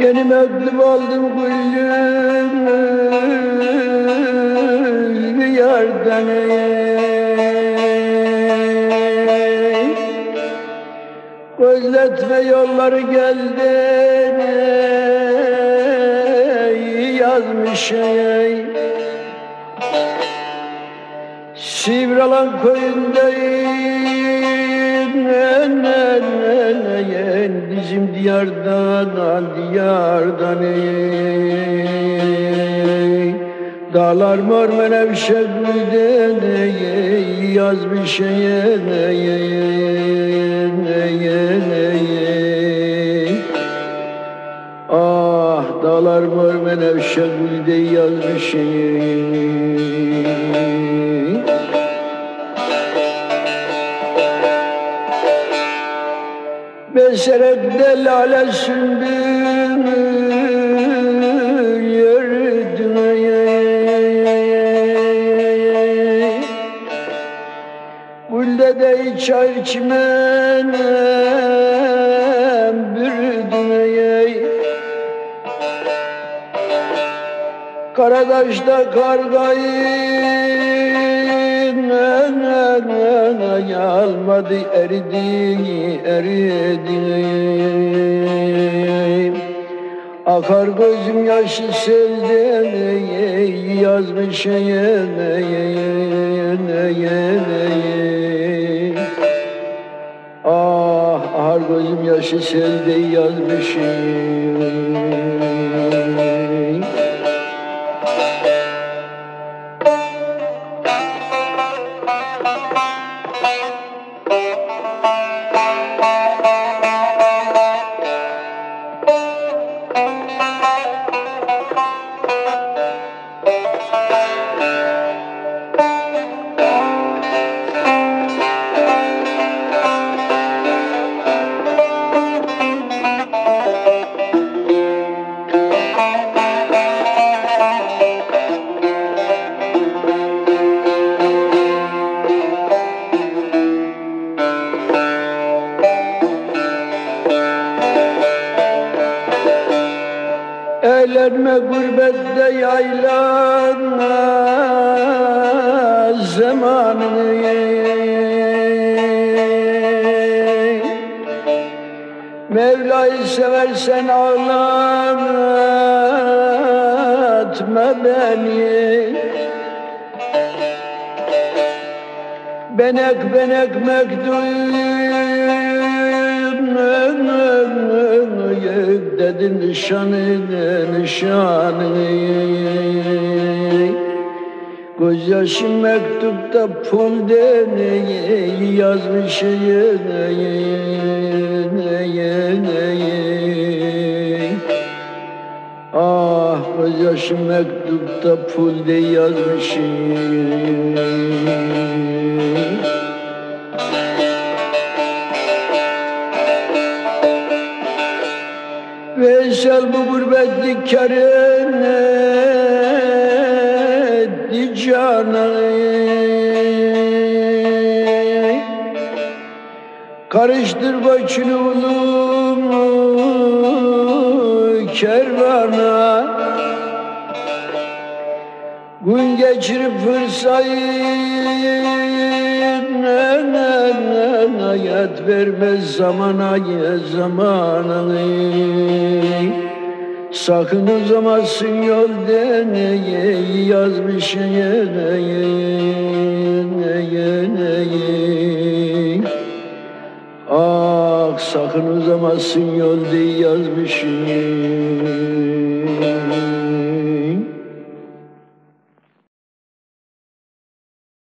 Yeni mektup aldım gülüm yardan Gözletme yolları geldi yazmış ey Sivralan köyündeyim. Ne ne ne ne yen bizim diyardan diyardan ey. Dağlar mor menevşe gülden ey yazmış ey ey ey ey ey Ah dağlar mor menevşe gülde yazmış ey Beserek lale sümbül yürüdüm Gülde de çay çimenem bürüdüm Karadaş'ta kargayı ne ne ne ne almadı eridi eridi. Akar gözüm yaşı selden ey, yazmış ey, ey, ey, Ah ahar gözüm yaşı selde yazmış Eğlenme gurbette yaylanma zamanını Mevla'yı seversen ağlatma beni. Benek benek mektup dedin nişanı nişanı? Gözyaşım mektupta pul deneyi yazmış Ah gözyaşım mektupta pul de yazmış Veysel bu gurbetlik kerene etti canı Karıştır başını ulumu kervana. Gün geçirip fırsayı hayat vermez zamana zamana Sakın uzamasın yol deneye yazmış Ah sakın uzamasın yol diye yazmışım